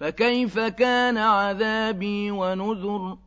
فكيف كان عذابي ونذر